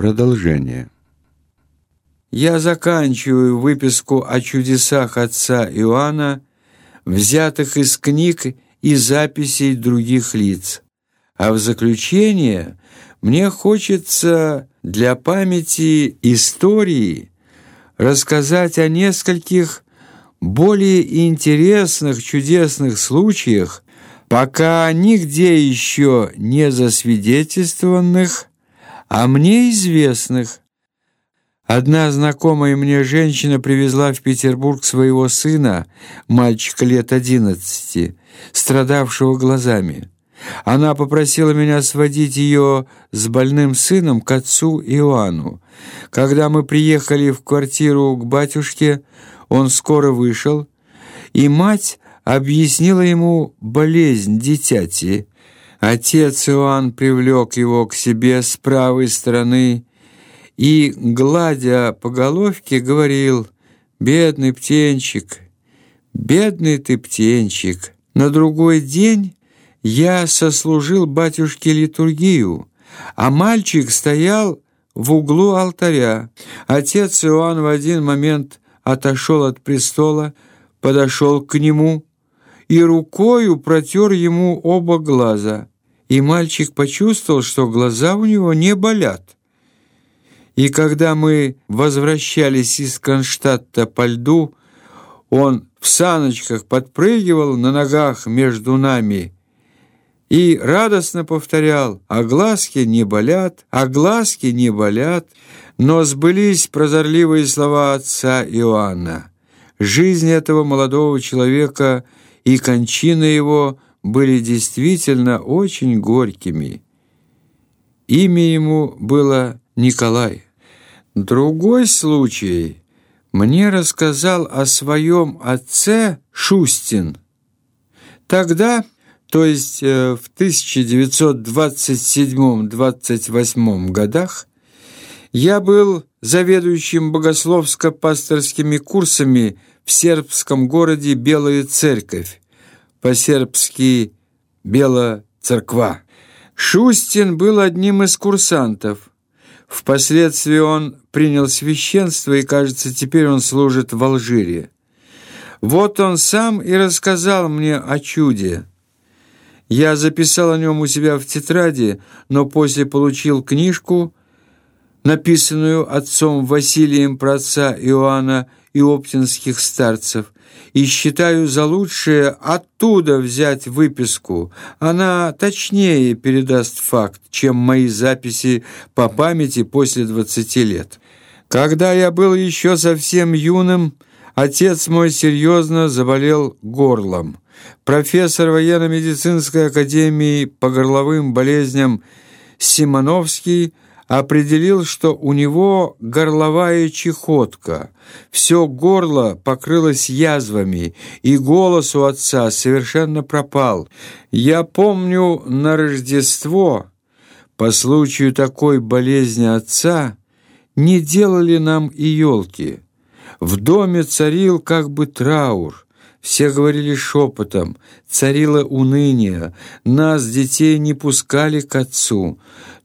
Продолжение. Я заканчиваю выписку о чудесах отца Иоанна, взятых из книг и записей других лиц. А в заключение мне хочется для памяти истории рассказать о нескольких более интересных чудесных случаях, пока нигде еще не засвидетельствованных, а мне известных. Одна знакомая мне женщина привезла в Петербург своего сына, мальчика лет одиннадцати, страдавшего глазами. Она попросила меня сводить ее с больным сыном к отцу Иоанну. Когда мы приехали в квартиру к батюшке, он скоро вышел, и мать объяснила ему болезнь дитяти, Отец Иоанн привлек его к себе с правой стороны и, гладя по головке, говорил «Бедный птенчик, бедный ты птенчик». На другой день я сослужил батюшке литургию, а мальчик стоял в углу алтаря. Отец Иоанн в один момент отошел от престола, подошел к нему и рукою протер ему оба глаза и мальчик почувствовал, что глаза у него не болят. И когда мы возвращались из Кронштадта по льду, он в саночках подпрыгивал на ногах между нами и радостно повторял «А глазки не болят, а глазки не болят». Но сбылись прозорливые слова отца Иоанна. Жизнь этого молодого человека и кончина его – были действительно очень горькими. Имя ему было Николай. Другой случай мне рассказал о своем отце Шустин. Тогда, то есть э, в 1927-28 годах, я был заведующим богословско-пасторскими курсами в сербском городе Белая Церковь, по-сербски «Бела церква». Шустин был одним из курсантов. Впоследствии он принял священство, и, кажется, теперь он служит в Алжире. Вот он сам и рассказал мне о чуде. Я записал о нем у себя в тетради, но после получил книжку, написанную отцом Василием про отца Иоанна и оптинских старцев – и считаю за лучшее оттуда взять выписку. Она точнее передаст факт, чем мои записи по памяти после двадцати лет. Когда я был еще совсем юным, отец мой серьезно заболел горлом. Профессор военно-медицинской академии по горловым болезням Симоновский – определил, что у него горловая чехотка. Все горло покрылось язвами, и голос у отца совершенно пропал. Я помню на Рождество, по случаю такой болезни отца, не делали нам и елки. В доме царил как бы траур. Все говорили шепотом, царило уныние, нас, детей, не пускали к отцу.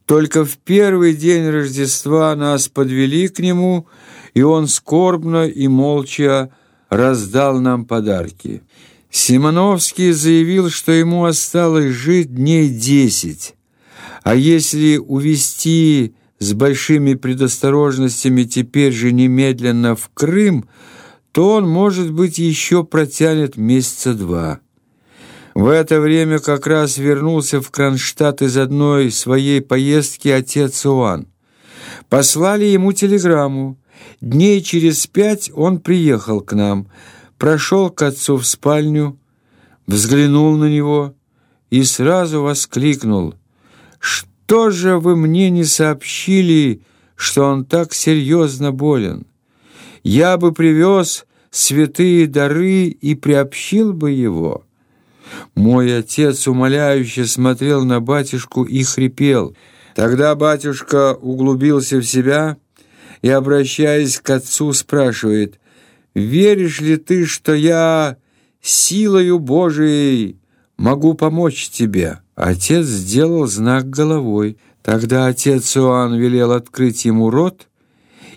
Только в первый день Рождества нас подвели к нему, и он скорбно и молча раздал нам подарки. Симоновский заявил, что ему осталось жить дней десять, а если увезти с большими предосторожностями теперь же немедленно в Крым, то он, может быть, еще протянет месяца два. В это время как раз вернулся в Кронштадт из одной своей поездки отец Иоанн. Послали ему телеграмму. Дней через пять он приехал к нам, прошел к отцу в спальню, взглянул на него и сразу воскликнул. «Что же вы мне не сообщили, что он так серьезно болен? Я бы привез святые дары и приобщил бы его». Мой отец умоляюще смотрел на батюшку и хрипел. Тогда батюшка углубился в себя и, обращаясь к отцу, спрашивает, «Веришь ли ты, что я силою Божией могу помочь тебе?» Отец сделал знак головой. Тогда отец Иоанн велел открыть ему рот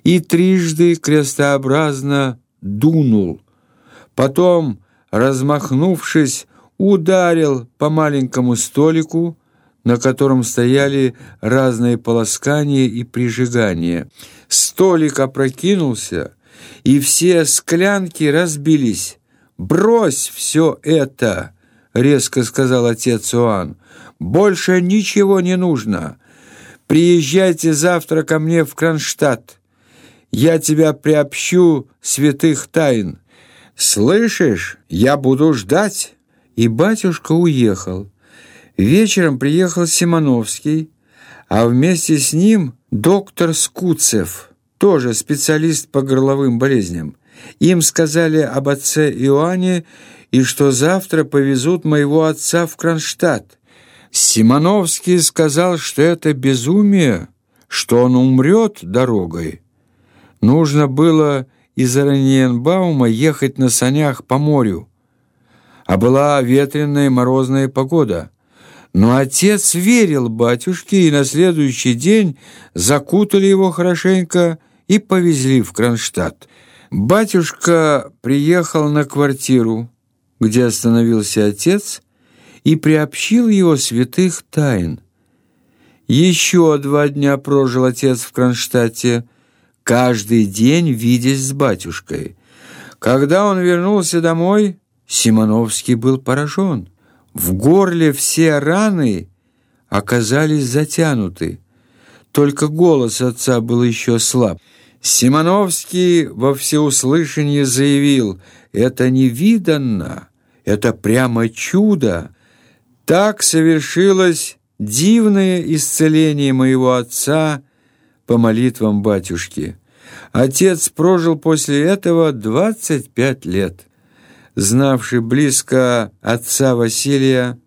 и трижды крестообразно дунул. Потом, размахнувшись, ударил по маленькому столику, на котором стояли разные полоскания и прижигания. Столик опрокинулся, и все склянки разбились. «Брось все это!» — резко сказал отец Уан. «Больше ничего не нужно. Приезжайте завтра ко мне в Кронштадт. Я тебя приобщу святых тайн. Слышишь, я буду ждать». И батюшка уехал. Вечером приехал Симоновский, а вместе с ним доктор Скуцев, тоже специалист по горловым болезням. Им сказали об отце Иоанне и что завтра повезут моего отца в Кронштадт. Симоновский сказал, что это безумие, что он умрет дорогой. Нужно было из Ораниенбаума ехать на санях по морю а была ветреная морозная погода. Но отец верил батюшке, и на следующий день закутали его хорошенько и повезли в Кронштадт. Батюшка приехал на квартиру, где остановился отец, и приобщил его святых тайн. Еще два дня прожил отец в Кронштадте, каждый день видясь с батюшкой. Когда он вернулся домой, Симоновский был поражен. В горле все раны оказались затянуты. Только голос отца был еще слаб. Симоновский во всеуслышание заявил, «Это невиданно, это прямо чудо. Так совершилось дивное исцеление моего отца по молитвам батюшки. Отец прожил после этого 25 лет» знавший близко отца Василия,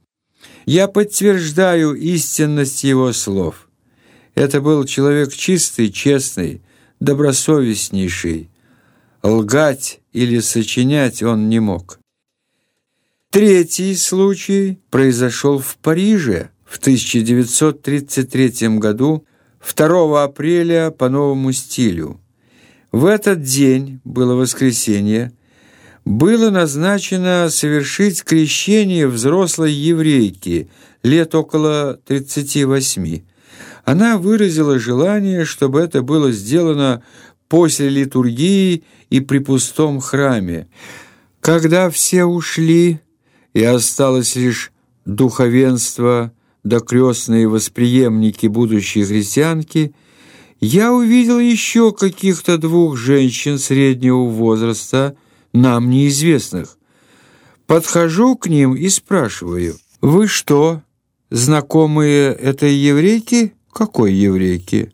я подтверждаю истинность его слов. Это был человек чистый, честный, добросовестнейший. Лгать или сочинять он не мог. Третий случай произошел в Париже в 1933 году 2 апреля по новому стилю. В этот день, было воскресенье, было назначено совершить крещение взрослой еврейки лет около 38. Она выразила желание, чтобы это было сделано после литургии и при пустом храме. Когда все ушли, и осталось лишь духовенство да крестные восприемники будущей христианки, я увидел еще каких-то двух женщин среднего возраста, нам неизвестных. Подхожу к ним и спрашиваю, «Вы что, знакомые этой еврейки?» «Какой еврейки?»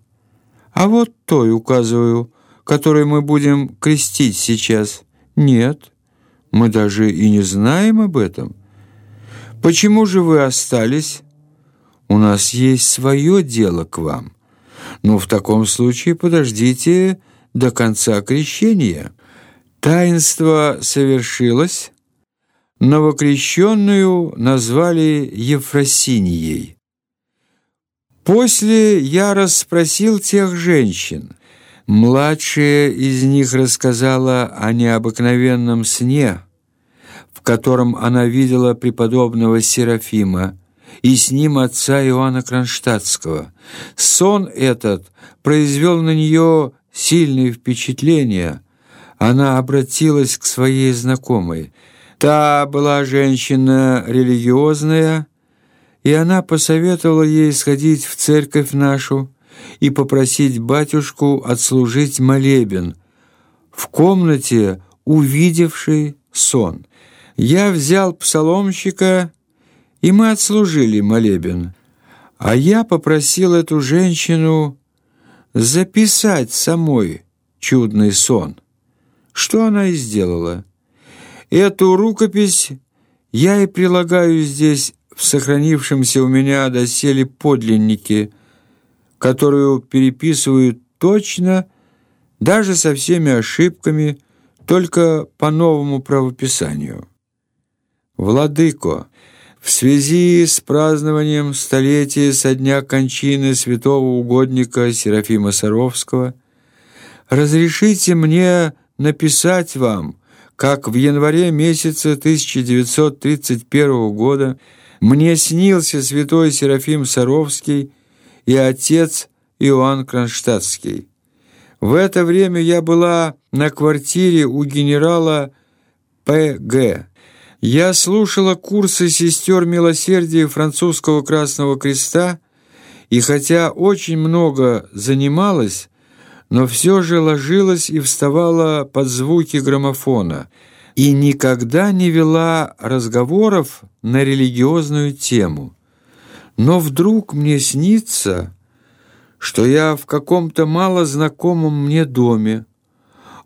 «А вот той, указываю, которой мы будем крестить сейчас». «Нет, мы даже и не знаем об этом». «Почему же вы остались?» «У нас есть свое дело к вам». «Ну, в таком случае подождите до конца крещения». Таинство совершилось, новокрещенную назвали Ефросинией. После я расспросил тех женщин. Младшая из них рассказала о необыкновенном сне, в котором она видела преподобного Серафима и с ним отца Иоанна Кронштадтского. Сон этот произвел на нее сильное впечатление – она обратилась к своей знакомой. Та была женщина религиозная, и она посоветовала ей сходить в церковь нашу и попросить батюшку отслужить молебен в комнате, увидевшей сон. Я взял псаломщика, и мы отслужили молебен. А я попросил эту женщину записать самой чудный сон, что она и сделала. Эту рукопись я и прилагаю здесь в сохранившемся у меня доселе подлиннике, которую переписывают точно, даже со всеми ошибками, только по новому правописанию. Владыко, в связи с празднованием столетия со дня кончины святого угодника Серафима Саровского разрешите мне написать вам, как в январе месяце 1931 года мне снился святой Серафим Саровский и отец Иоанн Кронштадтский. В это время я была на квартире у генерала П.Г. Я слушала курсы сестер милосердия французского Красного Креста, и хотя очень много занималась, но все же ложилась и вставала под звуки граммофона и никогда не вела разговоров на религиозную тему. Но вдруг мне снится, что я в каком-то мало знакомом мне доме.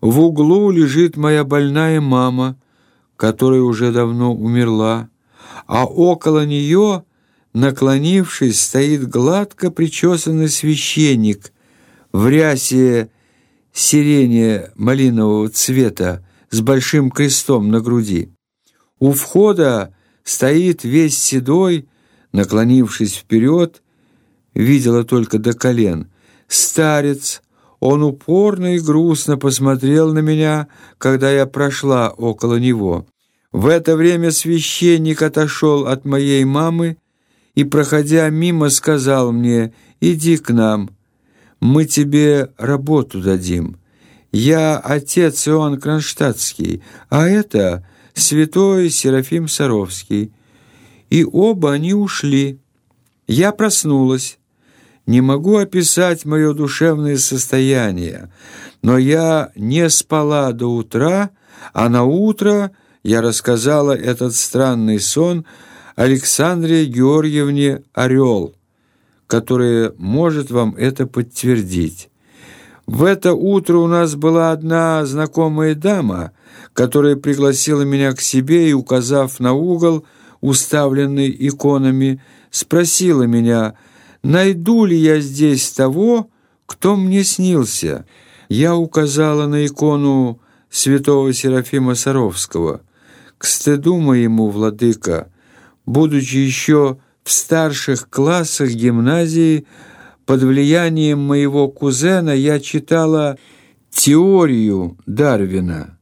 В углу лежит моя больная мама, которая уже давно умерла, а около нее, наклонившись, стоит гладко причесанный священник в рясе сирения малинового цвета с большим крестом на груди. У входа стоит весь седой, наклонившись вперед, видела только до колен. Старец, он упорно и грустно посмотрел на меня, когда я прошла около него. В это время священник отошел от моей мамы и, проходя мимо, сказал мне, «Иди к нам, мы тебе работу дадим. Я отец Иоанн Кронштадтский, а это святой Серафим Саровский». И оба они ушли. Я проснулась. Не могу описать мое душевное состояние, но я не спала до утра, а на утро я рассказала этот странный сон Александре Георгиевне Орел, которая может вам это подтвердить. В это утро у нас была одна знакомая дама, которая пригласила меня к себе и, указав на угол, уставленный иконами, спросила меня – найду ли я здесь того, кто мне снился. Я указала на икону святого Серафима Саровского. К стыду моему, владыка, будучи еще в старших классах гимназии, под влиянием моего кузена я читала теорию Дарвина,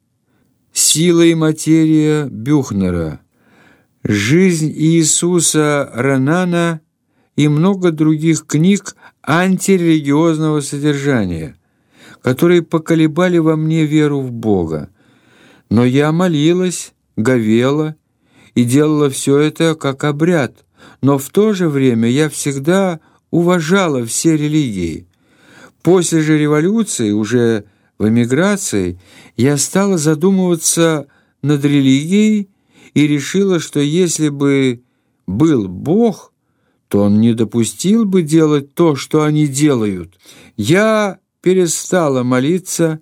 «Сила и материя» Бюхнера, «Жизнь Иисуса Ранана» и много других книг антирелигиозного содержания, которые поколебали во мне веру в Бога. Но я молилась, говела и делала все это как обряд, но в то же время я всегда уважала все религии. После же революции, уже в эмиграции, я стала задумываться над религией и решила, что если бы был Бог, то он не допустил бы делать то, что они делают. Я перестала молиться,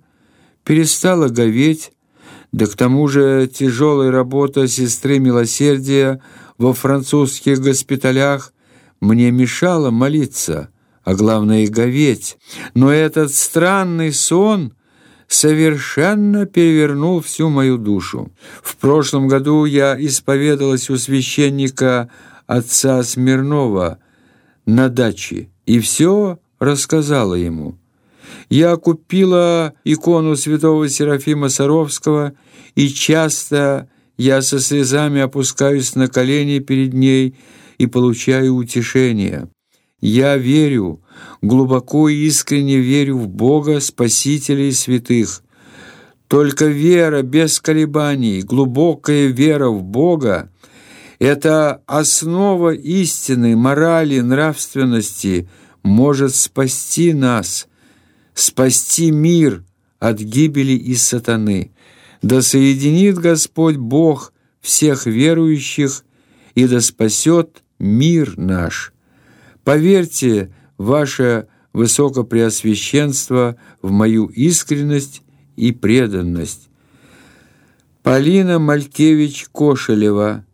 перестала говеть, да к тому же тяжелая работа сестры милосердия во французских госпиталях мне мешала молиться, а главное — говеть. Но этот странный сон совершенно перевернул всю мою душу. В прошлом году я исповедалась у священника отца Смирнова на даче и все рассказала ему. Я купила икону святого Серафима Саровского, и часто я со слезами опускаюсь на колени перед ней и получаю утешение. Я верю, глубоко и искренне верю в Бога, Спасителя и святых. Только вера без колебаний, глубокая вера в Бога это основа истины, морали, нравственности, может спасти нас, спасти мир от гибели и сатаны. Да соединит Господь Бог всех верующих и да спасет мир наш. Поверьте, ваше Высокопреосвященство, в мою искренность и преданность. Полина Малькевич-Кошелева,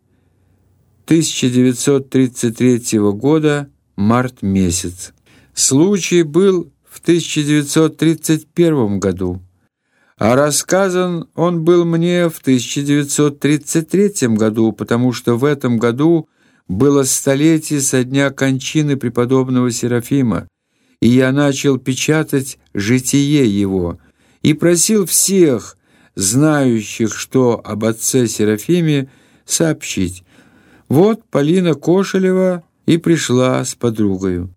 1933 года, март месяц. Случай был в 1931 году, а рассказан он был мне в 1933 году, потому что в этом году было столетие со дня кончины преподобного Серафима, и я начал печатать житие его и просил всех, знающих, что об отце Серафиме, сообщить. Вот Полина Кошелева и пришла с подругою.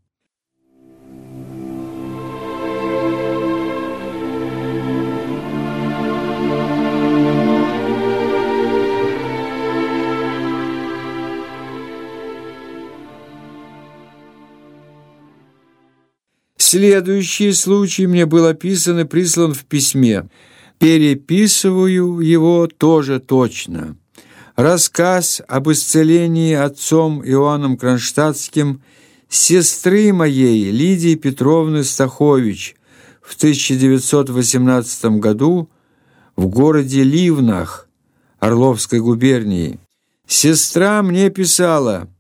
Следующий случай мне был описан и прислан в письме. Переписываю его тоже точно. Рассказ об исцелении отцом Иоанном Кронштадтским сестры моей Лидии Петровны Стахович в 1918 году в городе Ливнах Орловской губернии. Сестра мне писала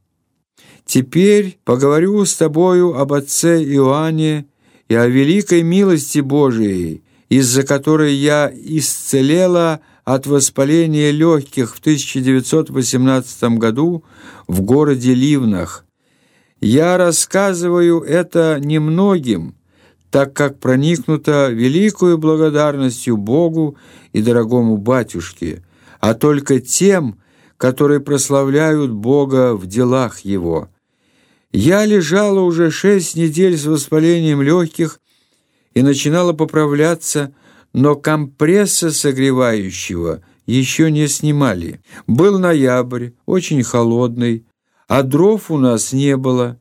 «Теперь поговорю с тобою об отце Иоанне и о великой милости Божией, из-за которой я исцелела от воспаления легких в 1918 году в городе Ливнах. Я рассказываю это немногим, так как проникнута великою благодарностью Богу и дорогому батюшке, а только тем, которые прославляют Бога в делах Его. Я лежала уже шесть недель с воспалением легких и начинала поправляться, но компресса согревающего еще не снимали. Был ноябрь, очень холодный, а дров у нас не было.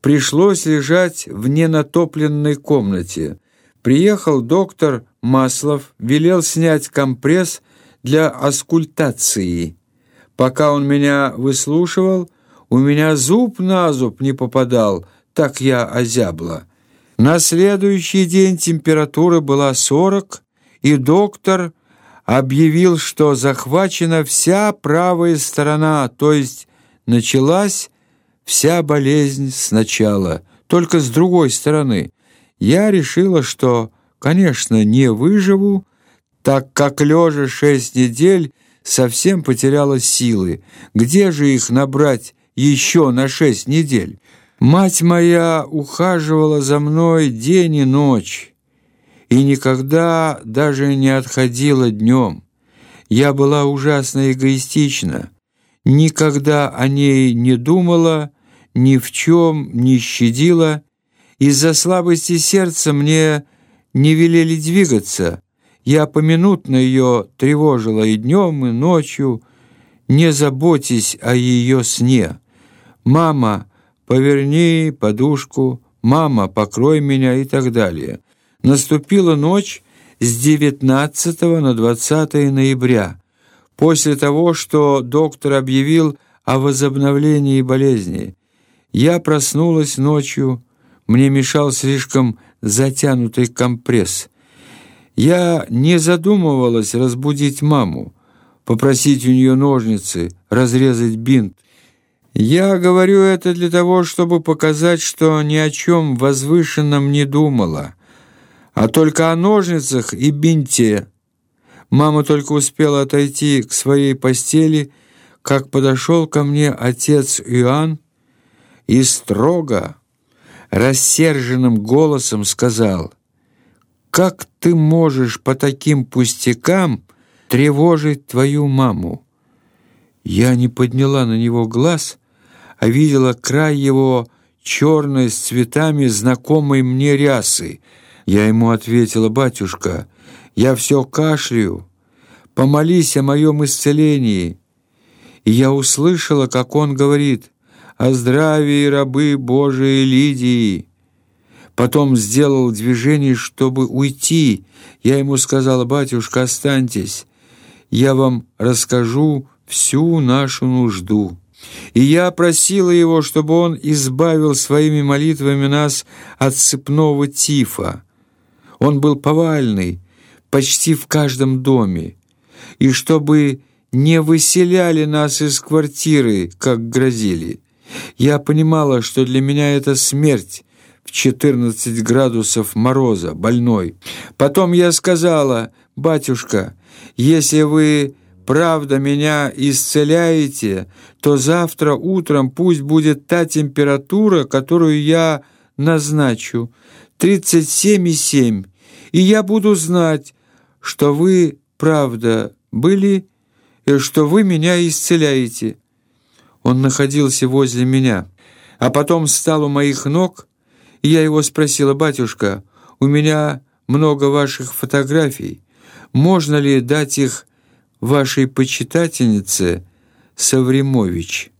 Пришлось лежать в ненатопленной комнате. Приехал доктор Маслов, велел снять компресс для аскультации. Пока он меня выслушивал, у меня зуб на зуб не попадал, так я озябла. На следующий день температура была сорок, и доктор объявил, что захвачена вся правая сторона, то есть началась вся болезнь сначала, только с другой стороны. Я решила, что, конечно, не выживу, так как лежа шесть недель совсем потеряла силы. Где же их набрать еще на шесть недель? Мать моя ухаживала за мной день и ночь и никогда даже не отходила днем. Я была ужасно эгоистична, никогда о ней не думала, ни в чем не щадила. Из-за слабости сердца мне не велели двигаться. Я поминутно ее тревожила и днем, и ночью, не заботясь о ее сне. «Мама, поверни подушку», «Мама, покрой меня» и так далее. Наступила ночь с 19 на 20 ноября, после того, что доктор объявил о возобновлении болезни. Я проснулась ночью, мне мешал слишком затянутый компресс. Я не задумывалась разбудить маму, попросить у нее ножницы, разрезать бинт. Я говорю это для того, чтобы показать, что ни о чем возвышенном не думала а только о ножницах и бинте. Мама только успела отойти к своей постели, как подошел ко мне отец Иоанн и строго, рассерженным голосом сказал, «Как ты можешь по таким пустякам тревожить твою маму?» Я не подняла на него глаз, а видела край его черной с цветами знакомой мне рясы — я ему ответила, «Батюшка, я все кашляю, помолись о моем исцелении». И я услышала, как он говорит, «О здравии рабы Божией Лидии». Потом сделал движение, чтобы уйти. Я ему сказала, «Батюшка, останьтесь, я вам расскажу всю нашу нужду». И я просила его, чтобы он избавил своими молитвами нас от цепного тифа. Он был повальный почти в каждом доме, и чтобы не выселяли нас из квартиры, как грозили. Я понимала, что для меня это смерть в 14 градусов мороза, больной. Потом я сказала, «Батюшка, если вы правда меня исцеляете, то завтра утром пусть будет та температура, которую я назначу, 37,7, и я буду знать, что вы, правда, были и что вы меня исцеляете». Он находился возле меня, а потом встал у моих ног, и я его спросила, «Батюшка, у меня много ваших фотографий, можно ли дать их вашей почитательнице Савремович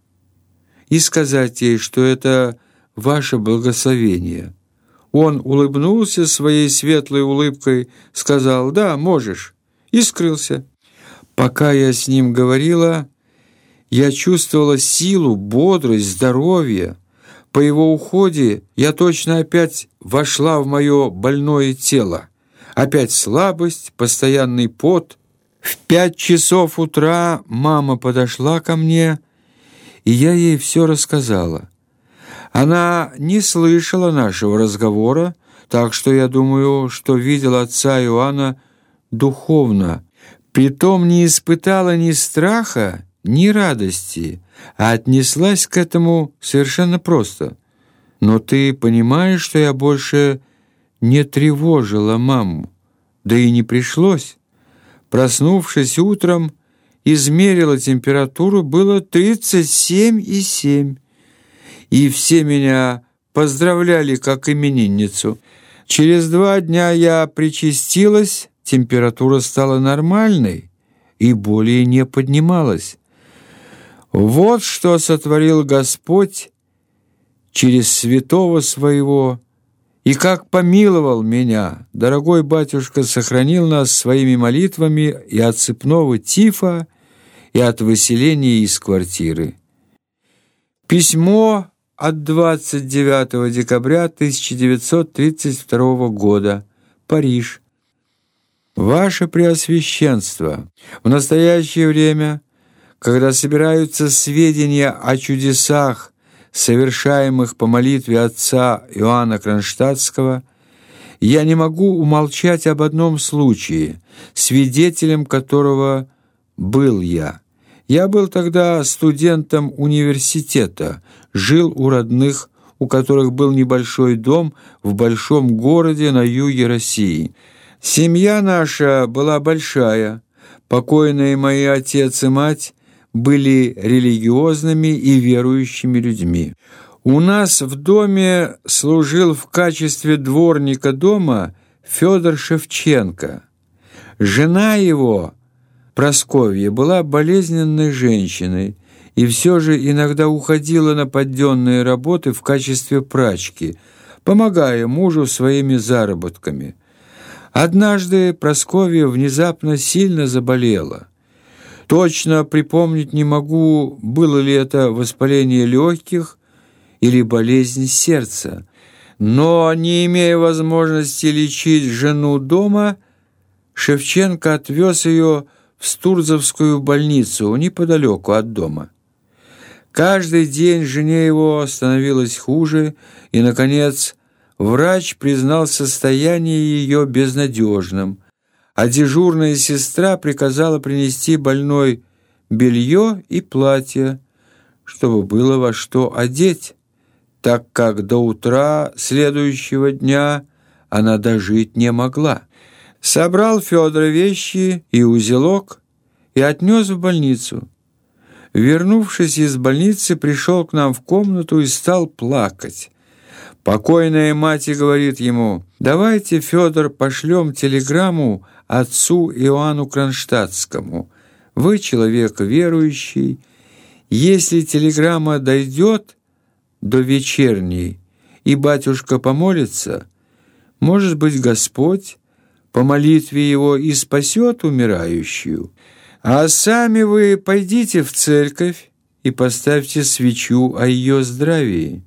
и сказать ей, что это ваше благословение?» Он улыбнулся своей светлой улыбкой, сказал «Да, можешь» и скрылся. Пока я с ним говорила, я чувствовала силу, бодрость, здоровье. По его уходе я точно опять вошла в мое больное тело. Опять слабость, постоянный пот. В пять часов утра мама подошла ко мне, и я ей все рассказала. Она не слышала нашего разговора, так что я думаю, что видел отца Иоанна духовно, притом не испытала ни страха, ни радости, а отнеслась к этому совершенно просто. Но ты понимаешь, что я больше не тревожила маму, да и не пришлось. Проснувшись утром, измерила температуру, было 37,7 и все меня поздравляли как именинницу. Через два дня я причастилась, температура стала нормальной и более не поднималась. Вот что сотворил Господь через святого своего, и как помиловал меня, дорогой батюшка сохранил нас своими молитвами и от цепного тифа, и от выселения из квартиры. Письмо от 29 декабря 1932 года. Париж. Ваше Преосвященство, в настоящее время, когда собираются сведения о чудесах, совершаемых по молитве отца Иоанна Кронштадтского, я не могу умолчать об одном случае, свидетелем которого был я. Я был тогда студентом университета, жил у родных, у которых был небольшой дом в большом городе на юге России. Семья наша была большая. Покойные мои отец и мать были религиозными и верующими людьми. У нас в доме служил в качестве дворника дома Федор Шевченко. Жена его, Просковья, была болезненной женщиной, и все же иногда уходила на подденные работы в качестве прачки, помогая мужу своими заработками. Однажды Просковья внезапно сильно заболела. Точно припомнить не могу, было ли это воспаление легких или болезнь сердца. Но, не имея возможности лечить жену дома, Шевченко отвез ее в Стурзовскую больницу неподалеку от дома. Каждый день жене его становилось хуже, и, наконец, врач признал состояние ее безнадежным, а дежурная сестра приказала принести больной белье и платье, чтобы было во что одеть, так как до утра следующего дня она дожить не могла. Собрал Федор вещи и узелок и отнес в больницу. Вернувшись из больницы, пришел к нам в комнату и стал плакать. Покойная мать говорит ему, «Давайте, Федор, пошлем телеграмму отцу Иоанну Кронштадтскому. Вы человек верующий. Если телеграмма дойдет до вечерней, и батюшка помолится, может быть, Господь по молитве его и спасет умирающую, а сами вы пойдите в церковь и поставьте свечу о ее здравии.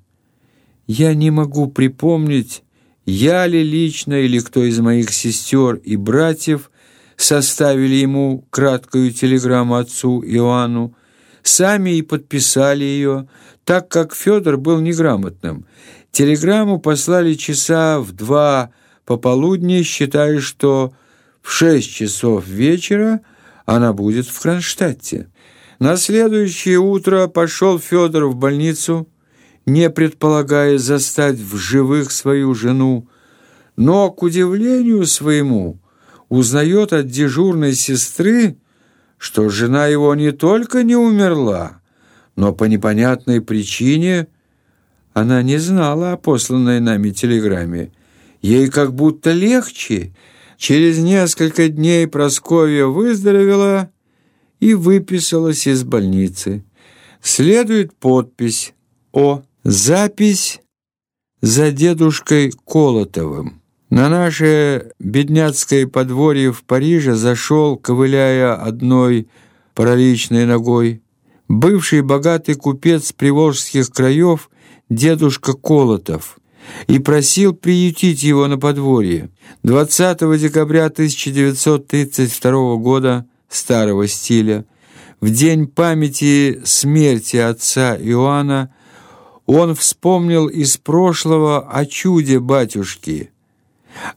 Я не могу припомнить, я ли лично или кто из моих сестер и братьев составили ему краткую телеграмму отцу Иоанну, сами и подписали ее, так как Федор был неграмотным. Телеграмму послали часа в два пополудни, считая, что в шесть часов вечера она будет в Кронштадте. На следующее утро пошел Федор в больницу, не предполагая застать в живых свою жену, но, к удивлению своему, узнает от дежурной сестры, что жена его не только не умерла, но по непонятной причине она не знала о посланной нами телеграмме. Ей как будто легче. Через несколько дней Просковья выздоровела и выписалась из больницы. Следует подпись «О». Запись за дедушкой Колотовым. На наше бедняцкое подворье в Париже зашел, ковыляя одной параличной ногой, бывший богатый купец приволжских краев дедушка Колотов и просил приютить его на подворье. 20 декабря 1932 года старого стиля, в день памяти смерти отца Иоанна, он вспомнил из прошлого о чуде батюшки,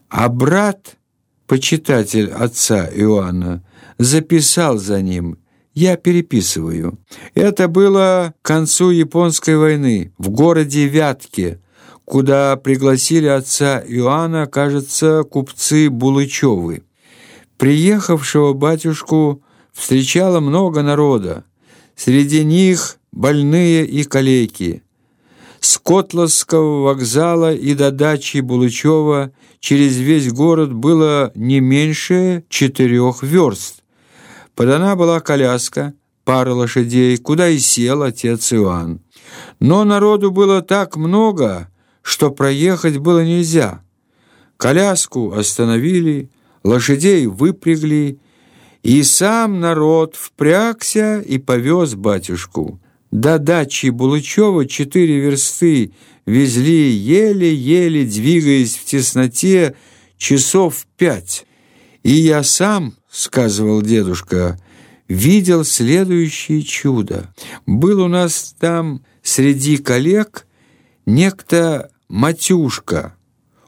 а брат, почитатель отца Иоанна, записал за ним я переписываю. Это было к концу Японской войны в городе Вятке, куда пригласили отца Иоанна, кажется, купцы Булычевы. Приехавшего батюшку встречало много народа. Среди них больные и калеки. С вокзала и до дачи Булычева через весь город было не меньше четырех верст. Подана была коляска, пара лошадей, куда и сел отец Иоанн. Но народу было так много, что проехать было нельзя. Коляску остановили, лошадей выпрягли, и сам народ впрягся и повез батюшку. До дачи Булычева четыре версты везли еле-еле, двигаясь в тесноте, часов пять. И я сам, сказывал дедушка, видел следующее чудо. Был у нас там среди коллег некто Матюшка,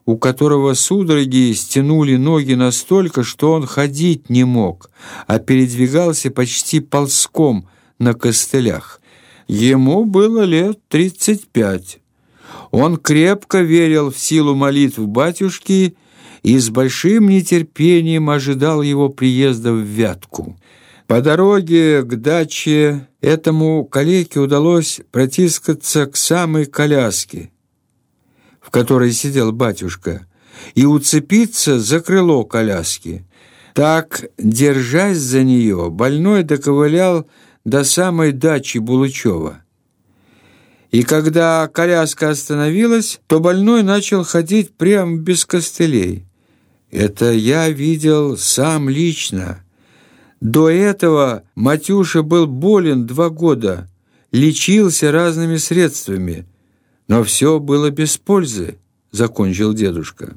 у которого судороги стянули ноги настолько, что он ходить не мог, а передвигался почти ползком на костылях. Ему было лет тридцать пять. Он крепко верил в силу молитв батюшки и с большим нетерпением ожидал его приезда в Вятку. По дороге к даче этому калеке удалось протискаться к самой коляске, в которой сидел батюшка, и уцепиться за крыло коляски. Так, держась за нее, больной доковылял до самой дачи Булычева. И когда коляска остановилась, то больной начал ходить прямо без костылей. Это я видел сам лично. До этого Матюша был болен два года, лечился разными средствами, но все было без пользы, закончил дедушка.